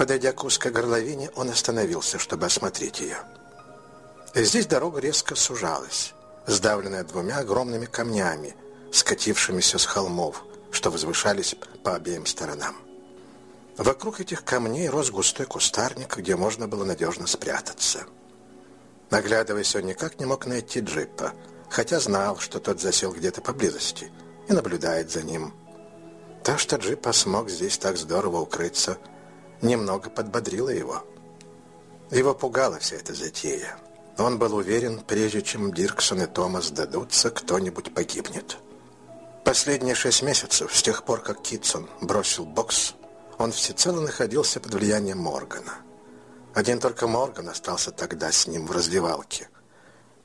Подойдя к узкой горловине, он остановился, чтобы осмотреть ее. Здесь дорога резко сужалась, сдавленная двумя огромными камнями, скатившимися с холмов, что возвышались по обеим сторонам. Вокруг этих камней рос густой кустарник, где можно было надежно спрятаться. Наглядываясь, он никак не мог найти джипа, хотя знал, что тот засел где-то поблизости и наблюдает за ним. То, что джипа смог здесь так здорово укрыться, немного подбодрило его. Его пугала вся эта затея. Он был уверен, прежде чем Дирксон и Томас дадутся, кто-нибудь погибнет. Последние шесть месяцев, с тех пор, как Китсон бросил бокс, он всецело находился под влиянием Моргана. Один только Морган остался тогда с ним в раздевалке.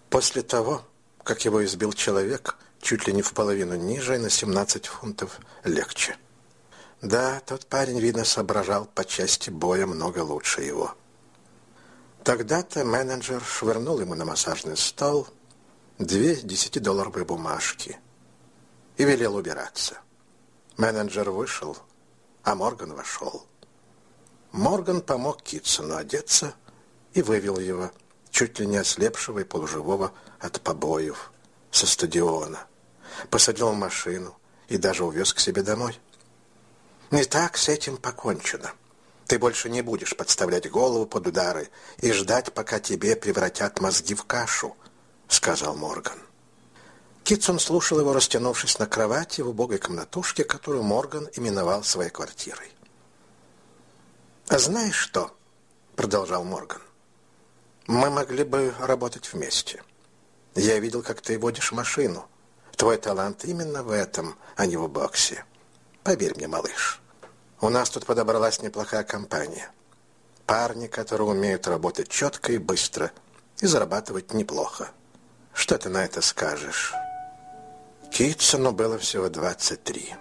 После того, как его избил человек, чуть ли не в половину ниже и на 17 фунтов легче. Да, тот парень, видно, соображал по части боя много лучше его. Тогда-то менеджер швырнул ему на массажный стол две десятидолларовые бумажки и велел убираться. Менеджер вышел, а Морган вошел. Морган помог Китсону одеться и вывел его, чуть ли не ослепшего и полуживого от побоев, со стадиона. Посадил в машину и даже увез к себе домой. Не так с этим покончено. Ты больше не будешь подставлять голову под удары и ждать, пока тебе превратят мозги в кашу, сказал Морган. Китсон слушал его, растянувшись на кровати в убогой комнатушке, которую Морган именовал своей квартирой. «А знаешь что?» — продолжал Морган. «Мы могли бы работать вместе. Я видел, как ты водишь машину. Твой талант именно в этом, а не в боксе. Поверь мне, малыш». У нас тут подобралась неплохая компания. Парни, которые умеют работать четко и быстро и зарабатывать неплохо. Что ты на это скажешь? Китсону было всего 23.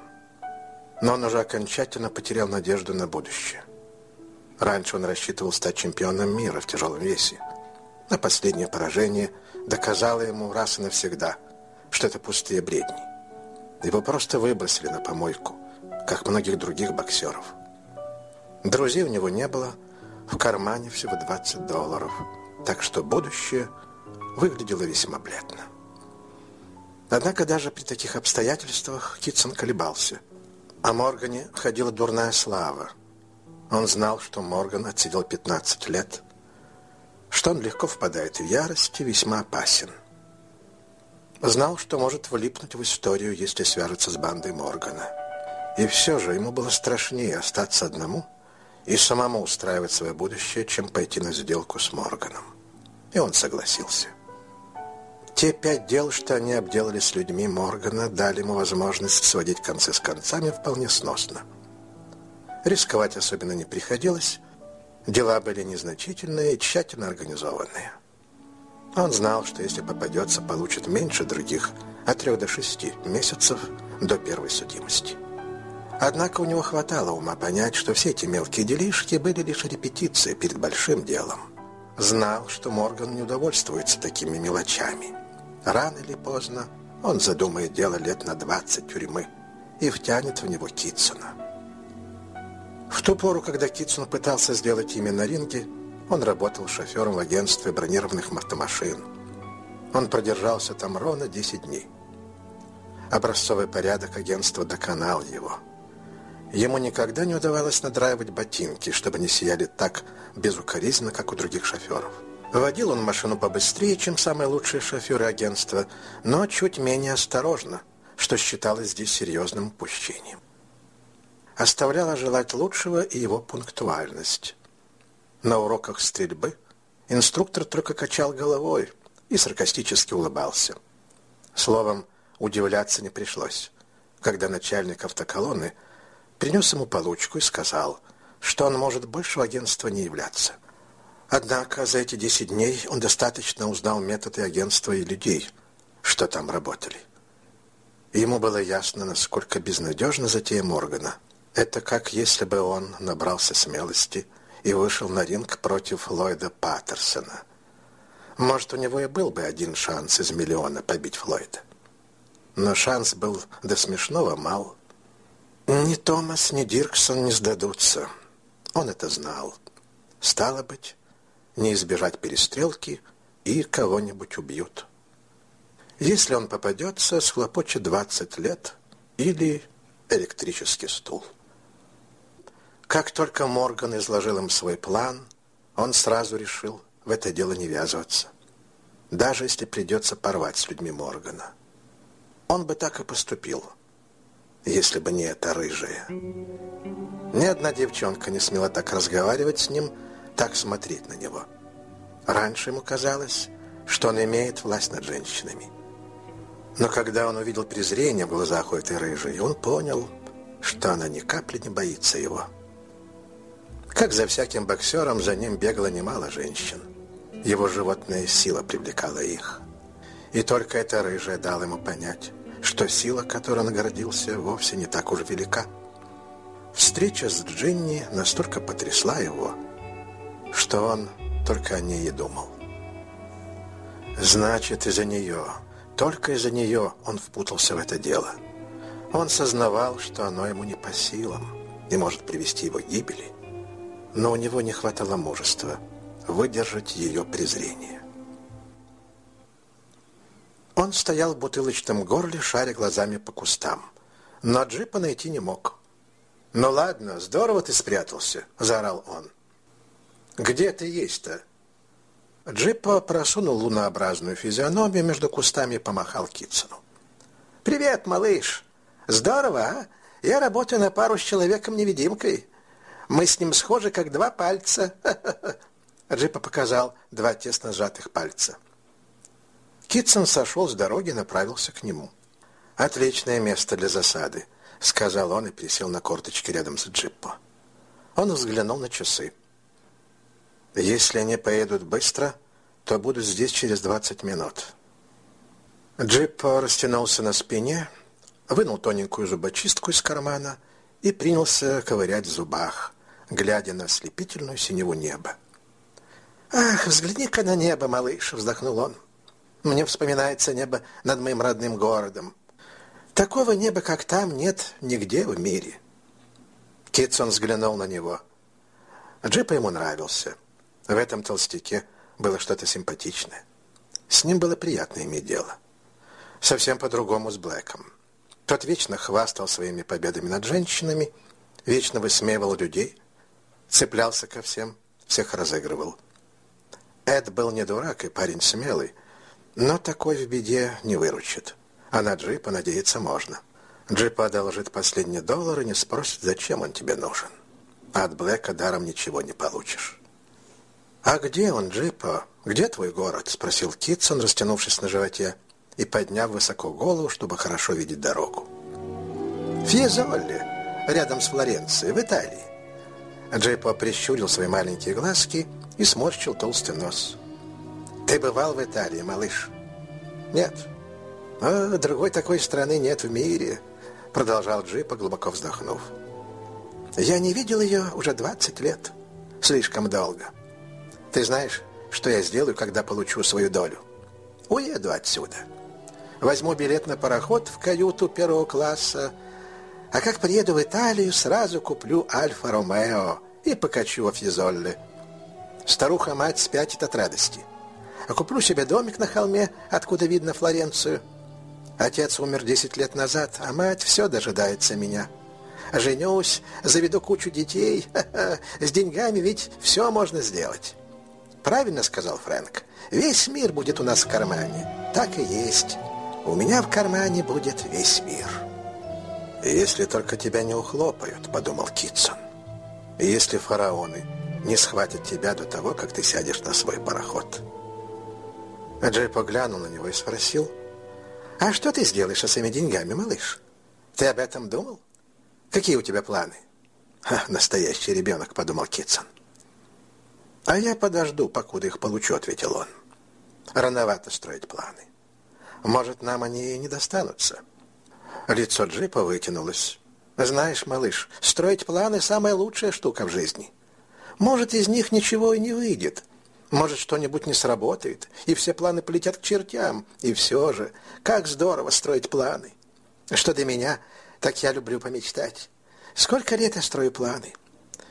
Но он уже окончательно потерял надежду на будущее. Раньше он рассчитывал стать чемпионом мира в тяжелом весе. А последнее поражение доказало ему раз и навсегда, что это пустые бредни. Его просто выбросили на помойку как многих других боксеров. Друзей у него не было, в кармане всего 20 долларов, так что будущее выглядело весьма бледно. Однако даже при таких обстоятельствах Китсон колебался. О Моргане ходила дурная слава. Он знал, что Морган отсидел 15 лет, что он легко впадает в ярость и весьма опасен. Знал, что может влипнуть в историю, если свяжется с бандой Моргана. И все же ему было страшнее остаться одному и самому устраивать свое будущее, чем пойти на сделку с Морганом. И он согласился. Те пять дел, что они обделали с людьми Моргана, дали ему возможность сводить концы с концами вполне сносно. Рисковать особенно не приходилось, дела были незначительные и тщательно организованные. Он знал, что если попадется, получит меньше других от трех до шести месяцев до первой судимости. Однако у него хватало ума понять, что все эти мелкие делишки были лишь репетицией перед большим делом. Знал, что Морган не удовольствуется такими мелочами. Рано или поздно он задумает дело лет на 20 тюрьмы и втянет в него Китсона. В ту пору, когда Китсон пытался сделать имя на ринге, он работал шофером в агентстве бронированных автомашин. Он продержался там ровно 10 дней. Образцовый порядок агентства доконал его – Ему никогда не удавалось надраивать ботинки, чтобы не сияли так безукоризненно, как у других шоферов. Водил он машину побыстрее, чем самые лучшие шоферы агентства, но чуть менее осторожно, что считалось здесь серьезным упущением. Оставляла желать лучшего и его пунктуальность. На уроках стрельбы инструктор только качал головой и саркастически улыбался. Словом, удивляться не пришлось, когда начальник автоколонны – принес ему получку и сказал, что он может больше в агентство не являться. Однако за эти 10 дней он достаточно узнал методы агентства и людей, что там работали. Ему было ясно, насколько безнадежна затея Моргана. Это как если бы он набрался смелости и вышел на ринг против Ллойда Паттерсона. Может, у него и был бы один шанс из миллиона побить Флойда. Но шанс был до смешного мал. Ни Томас, ни Дирксон не сдадутся. Он это знал. Стало быть, не избежать перестрелки и кого-нибудь убьют. Если он попадется, схлопочет 20 лет или электрический стул. Как только Морган изложил им свой план, он сразу решил в это дело не ввязываться. Даже если придется порвать с людьми Моргана. Он бы так и поступил, если бы не эта рыжая. Ни одна девчонка не смела так разговаривать с ним, так смотреть на него. Раньше ему казалось, что он имеет власть над женщинами. Но когда он увидел презрение в глазах у этой рыжей, он понял, что она ни капли не боится его. Как за всяким боксером, за ним бегало немало женщин. Его животная сила привлекала их. И только эта рыжая дала ему понять, что сила, которой он гордился, вовсе не так уж велика. Встреча с Джинни настолько потрясла его, что он только о ней и думал. Значит, из-за нее, только из-за нее он впутался в это дело. Он сознавал, что оно ему не по силам и может привести его к гибели но у него не хватало мужества выдержать ее презрение. Он стоял в бутылочном горле, шаря глазами по кустам, но джипа найти не мог. «Ну ладно, здорово ты спрятался», — заорал он. «Где ты есть-то?» Джипа просунул лунообразную физиономию между кустами и помахал Китсону. «Привет, малыш! Здорово, а? Я работаю на пару с человеком-невидимкой. Мы с ним схожи, как два пальца. Джипа показал два тесно сжатых пальца. Китсон сошел с дороги и направился к нему. «Отличное место для засады», — сказал он и присел на корточки рядом с Джиппо. Он взглянул на часы. «Если они поедут быстро, то будут здесь через 20 минут». Джиппо растянулся на спине, вынул тоненькую зубочистку из кармана и принялся ковырять в зубах глядя на ослепительную синеву неба. «Ах, взгляни-ка на небо, малыш!» — вздохнул он. «Мне вспоминается небо над моим родным городом. Такого неба, как там, нет нигде в мире». Китсон взглянул на него. Джипа ему нравился. В этом толстяке было что-то симпатичное. С ним было приятно иметь дело. Совсем по-другому с Блэком. Тот вечно хвастал своими победами над женщинами, вечно высмеивал людей, цеплялся ко всем, всех разыгрывал. Эд был не дурак и парень смелый, но такой в беде не выручит. А на джипа надеяться можно. Джипа одолжит последний доллар и не спросит, зачем он тебе нужен. А от Блэка даром ничего не получишь. «А где он, Джипа? Где твой город?» — спросил Китсон, растянувшись на животе и подняв высоко голову, чтобы хорошо видеть дорогу. «Фьезолли, рядом с Флоренцией, в Италии. Джейпо прищурил свои маленькие глазки и сморщил толстый нос. «Ты бывал в Италии, малыш?» «Нет». «А другой такой страны нет в мире», — продолжал Джипа, глубоко вздохнув. «Я не видел ее уже 20 лет. Слишком долго. Ты знаешь, что я сделаю, когда получу свою долю? Уеду отсюда. Возьму билет на пароход в каюту первого класса, а как приеду в Италию, сразу куплю Альфа-Ромео и покачу во Фьезолле. Старуха-мать спятит от радости. А куплю себе домик на холме, откуда видно Флоренцию. Отец умер десять лет назад, а мать все дожидается меня. Женюсь, заведу кучу детей. С деньгами ведь все можно сделать. Правильно сказал Фрэнк. Весь мир будет у нас в кармане. Так и есть. У меня в кармане будет весь мир». «Если только тебя не ухлопают», — подумал Китсон. «Если фараоны не схватят тебя до того, как ты сядешь на свой пароход». Джей поглянул на него и спросил, «А что ты сделаешь со своими деньгами, малыш? Ты об этом думал? Какие у тебя планы?» Ха, «Настоящий ребенок», — подумал Китсон. «А я подожду, покуда их получу», — ответил он. «Рановато строить планы. Может, нам они и не достанутся». Лицо джипа вытянулось. «Знаешь, малыш, строить планы – самая лучшая штука в жизни. Может, из них ничего и не выйдет. Может, что-нибудь не сработает, и все планы полетят к чертям. И все же, как здорово строить планы. Что до меня, так я люблю помечтать. Сколько лет я строю планы?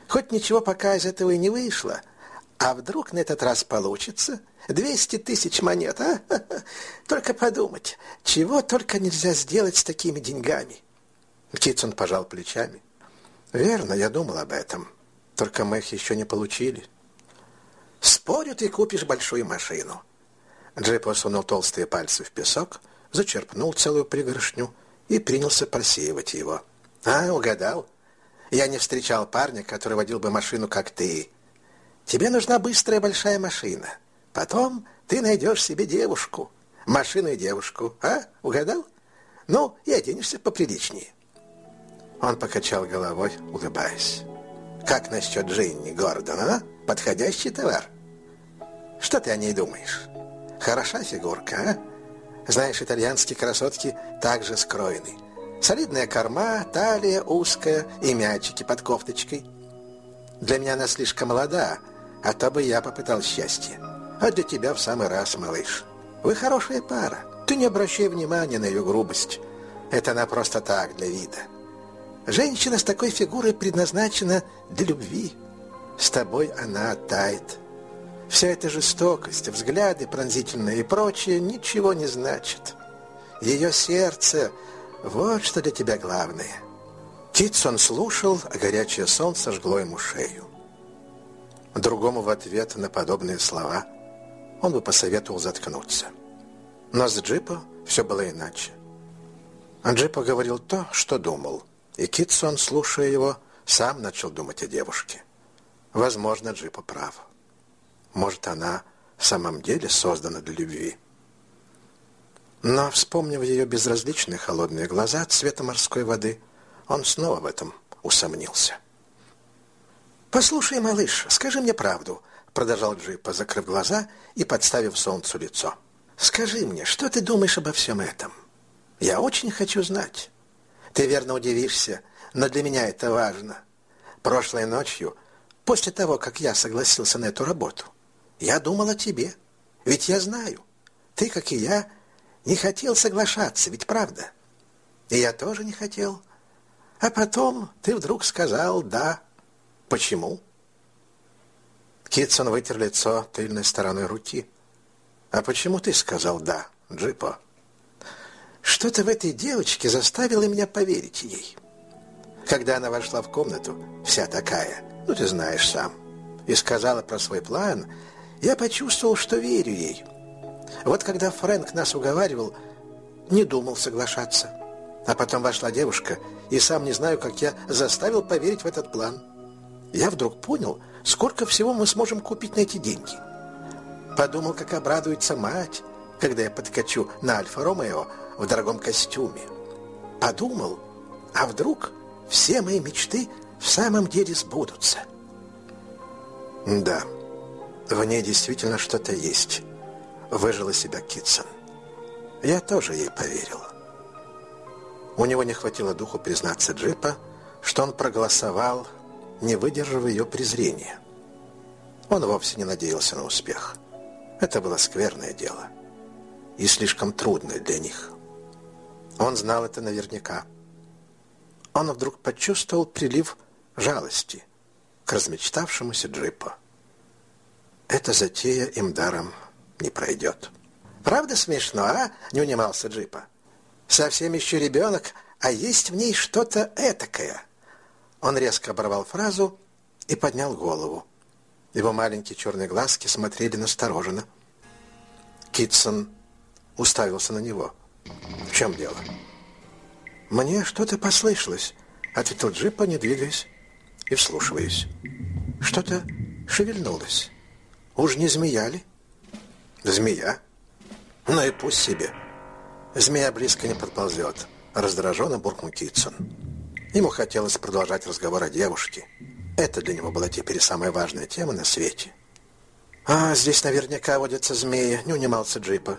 Хоть ничего пока из этого и не вышло, а вдруг на этот раз получится? Двести тысяч монет, а? Только подумать, чего только нельзя сделать с такими деньгами. Китсон пожал плечами. Верно, я думал об этом. Только мы их еще не получили. Спорю, ты купишь большую машину. Джей сунул толстые пальцы в песок, зачерпнул целую пригоршню и принялся просеивать его. А, угадал. Я не встречал парня, который водил бы машину, как ты. Тебе нужна быстрая большая машина. Потом ты найдешь себе девушку. Машину и девушку. А, угадал? Ну, и оденешься поприличнее. Он покачал головой, улыбаясь. Как насчет Джинни Гордон, а? Подходящий товар. Что ты о ней думаешь? Хороша фигурка, а? Знаешь, итальянские красотки также скроены. Солидная корма, талия узкая и мячики под кофточкой. Для меня она слишком молода, а то бы я попытал счастье. А для тебя в самый раз, малыш. Вы хорошая пара. Ты не обращай внимания на ее грубость. Это она просто так, для вида. Женщина с такой фигурой предназначена для любви. С тобой она оттает. Вся эта жестокость, взгляды пронзительные и прочее ничего не значит. Ее сердце — вот что для тебя главное. Китсон слушал, а горячее солнце жгло ему шею. Другому в ответ на подобные слова он бы посоветовал заткнуться. Но с Джипа все было иначе. Джипа говорил то, что думал — и Китсон, слушая его, сам начал думать о девушке. Возможно, Джипа прав. Может, она в самом деле создана для любви. Но, вспомнив ее безразличные холодные глаза цвета морской воды, он снова в этом усомнился. «Послушай, малыш, скажи мне правду», — продолжал Джипа, закрыв глаза и подставив солнцу лицо. «Скажи мне, что ты думаешь обо всем этом? Я очень хочу знать». Ты верно удивишься, но для меня это важно. Прошлой ночью, после того, как я согласился на эту работу, я думал о тебе. Ведь я знаю, ты, как и я, не хотел соглашаться, ведь правда? И я тоже не хотел. А потом ты вдруг сказал «да». Почему? Китсон вытер лицо тыльной стороной руки. «А почему ты сказал «да», Джипо?» Что-то в этой девочке заставило меня поверить ей. Когда она вошла в комнату, вся такая, ну ты знаешь сам, и сказала про свой план, я почувствовал, что верю ей. Вот когда Фрэнк нас уговаривал, не думал соглашаться. А потом вошла девушка, и сам не знаю, как я заставил поверить в этот план. Я вдруг понял, сколько всего мы сможем купить на эти деньги. Подумал, как обрадуется мать, когда я подкачу на Альфа-Ромео в дорогом костюме. Подумал, а вдруг все мои мечты в самом деле сбудутся? Да, в ней действительно что-то есть. Выжила себя Китсон. Я тоже ей поверил. У него не хватило духу признаться Джипа, что он проголосовал, не выдержав ее презрения. Он вовсе не надеялся на успех. Это было скверное дело и слишком трудное для них. Он знал это наверняка. Он вдруг почувствовал прилив жалости к размечтавшемуся джипу. Эта затея им даром не пройдет. «Правда смешно, а?» — не унимался джипа. «Совсем еще ребенок, а есть в ней что-то этакое». Он резко оборвал фразу и поднял голову. Его маленькие черные глазки смотрели настороженно. Китсон уставился на него. «В чем дело?» «Мне что-то послышалось», — ответил Джипа, не двигаясь и вслушиваясь. «Что-то шевельнулось. Уж не змея ли?» «Змея? Ну и пусть себе. Змея близко не подползет», — раздраженно буркнул Китсон. Ему хотелось продолжать разговор о девушке. Это для него была теперь самая важная тема на свете. «А, здесь наверняка водятся змеи», — не унимался Джипа.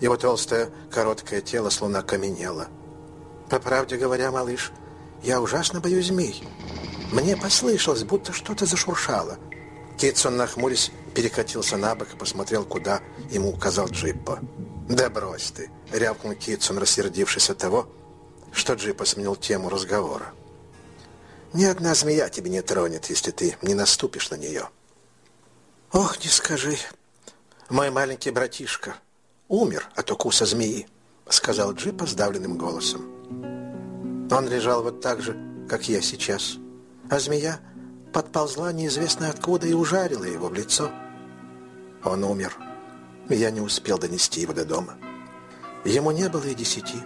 Его толстое, короткое тело словно окаменело. По правде говоря, малыш, я ужасно боюсь змей. Мне послышалось, будто что-то зашуршало. Китсон, нахмурясь, перекатился на бок и посмотрел, куда ему указал Джиппо. «Да брось ты!» — рявкнул Китсон, рассердившись от того, что Джиппо сменил тему разговора. Ни одна змея тебя не тронет, если ты не наступишь на нее. Ох, не скажи. Мой маленький братишка умер от укуса змеи, сказал Джипа сдавленным голосом. Он лежал вот так же, как я сейчас. А змея подползла неизвестно откуда и ужалила его в лицо. Он умер. Я не успел донести его до дома. Ему не было и десяти.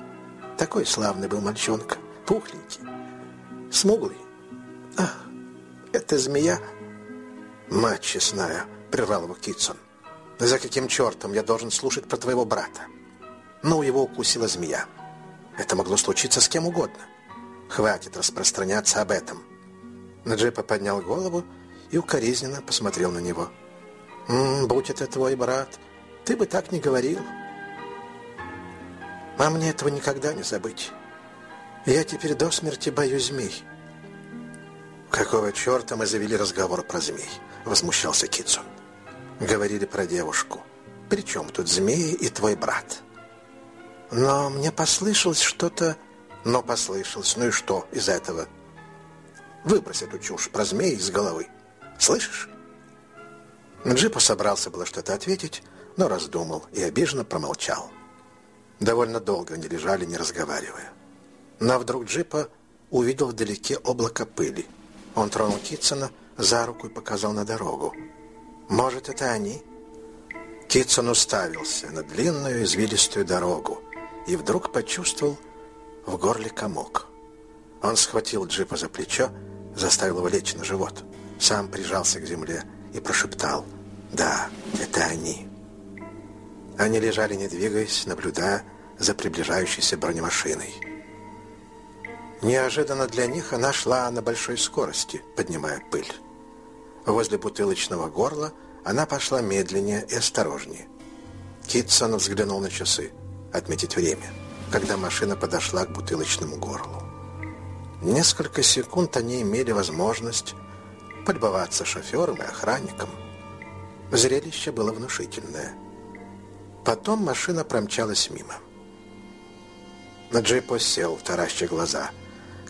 Такой славный был мальчонка, пухленький, смуглый. Ах, это змея. Мать честная, прервал его Китсон. За каким чертом я должен слушать про твоего брата? Ну, его укусила змея. Это могло случиться с кем угодно. Хватит распространяться об этом. Наджипа поднял голову и укоризненно посмотрел на него. «М «Будь это твой брат, ты бы так не говорил». «А мне этого никогда не забыть. Я теперь до смерти боюсь змей». «Какого черта мы завели разговор про змей?» — возмущался Китсон. «Говорили про девушку. Причем тут змеи и твой брат?» «Но мне послышалось что-то...» «Но послышалось. Ну и что из этого?» «Выбрось эту чушь про змеи из головы. Слышишь?» Джипа собрался было что-то ответить, но раздумал и обиженно промолчал. Довольно долго они лежали, не разговаривая. Но вдруг Джипа увидел вдалеке облако пыли — он тронул Китсона за руку и показал на дорогу. «Может, это они?» Китсон уставился на длинную извилистую дорогу и вдруг почувствовал в горле комок. Он схватил джипа за плечо, заставил его лечь на живот, сам прижался к земле и прошептал «Да, это они». Они лежали, не двигаясь, наблюдая за приближающейся бронемашиной. Неожиданно для них она шла на большой скорости, поднимая пыль. Возле бутылочного горла она пошла медленнее и осторожнее. Китсон взглянул на часы, отметить время, когда машина подошла к бутылочному горлу. Несколько секунд они имели возможность полюбоваться шофером и охранником. Зрелище было внушительное. Потом машина промчалась мимо. На джипо сел, тараща глаза –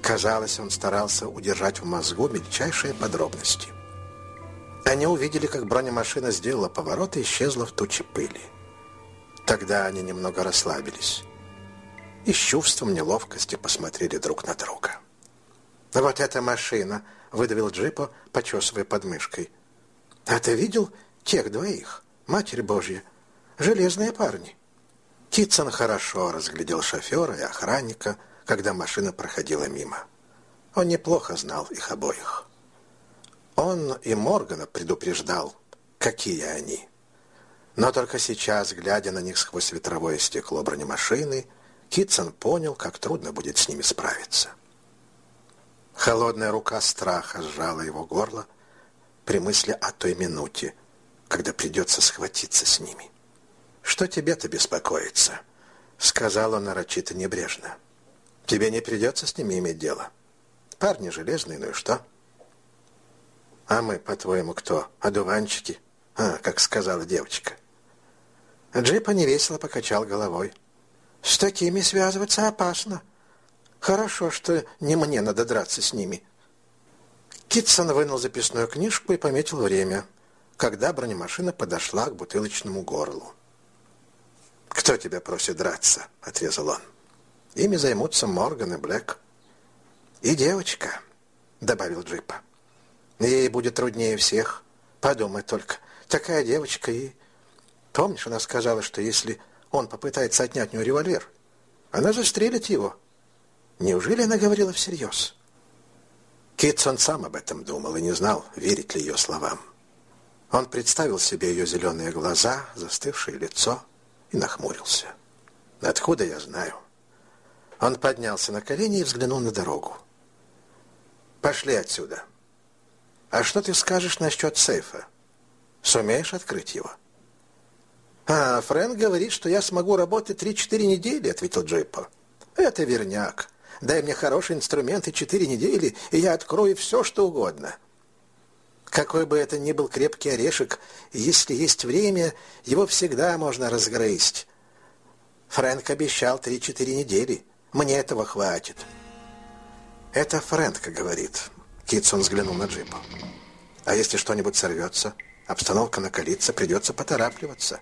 Казалось, он старался удержать в мозгу мельчайшие подробности. Они увидели, как бронемашина сделала поворот и исчезла в туче пыли. Тогда они немного расслабились и с чувством неловкости посмотрели друг на друга. «Вот эта машина!» — выдавил Джипо, почесывая подмышкой. «А ты видел тех двоих? Матерь Божья! Железные парни!» Китсон хорошо разглядел шофера и охранника — когда машина проходила мимо. Он неплохо знал их обоих. Он и Моргана предупреждал, какие они. Но только сейчас, глядя на них сквозь ветровое стекло бронемашины, Китсон понял, как трудно будет с ними справиться. Холодная рука страха сжала его горло при мысли о той минуте, когда придется схватиться с ними. «Что тебе-то беспокоиться?» — сказал он нарочито небрежно. Тебе не придется с ними иметь дело. Парни железные, ну и что? А мы, по-твоему, кто? Одуванчики? А, как сказала девочка. Джипа невесело покачал головой. С такими связываться опасно. Хорошо, что не мне надо драться с ними. Китсон вынул записную книжку и пометил время, когда бронемашина подошла к бутылочному горлу. «Кто тебя просит драться?» — отрезал он. Ими займутся Морган и Блэк. И девочка, добавил Джипа. Ей будет труднее всех. Подумай только, такая девочка и... Помнишь, она сказала, что если он попытается отнять у нее револьвер, она застрелит его. Неужели она говорила всерьез? Китсон сам об этом думал и не знал, верить ли ее словам. Он представил себе ее зеленые глаза, застывшее лицо и нахмурился. «Откуда я знаю?» Он поднялся на колени и взглянул на дорогу. «Пошли отсюда. А что ты скажешь насчет сейфа? Сумеешь открыть его?» «А, Фрэнк говорит, что я смогу работать три-четыре недели», — ответил Джейпо. «Это верняк. Дай мне хороший инструмент и четыре недели, и я открою все, что угодно». Какой бы это ни был крепкий орешек, если есть время, его всегда можно разгрызть. Фрэнк обещал три-четыре недели. Мне этого хватит. Это Фрэнк говорит. Китсон взглянул на джип. А если что-нибудь сорвется, обстановка накалится, придется поторапливаться.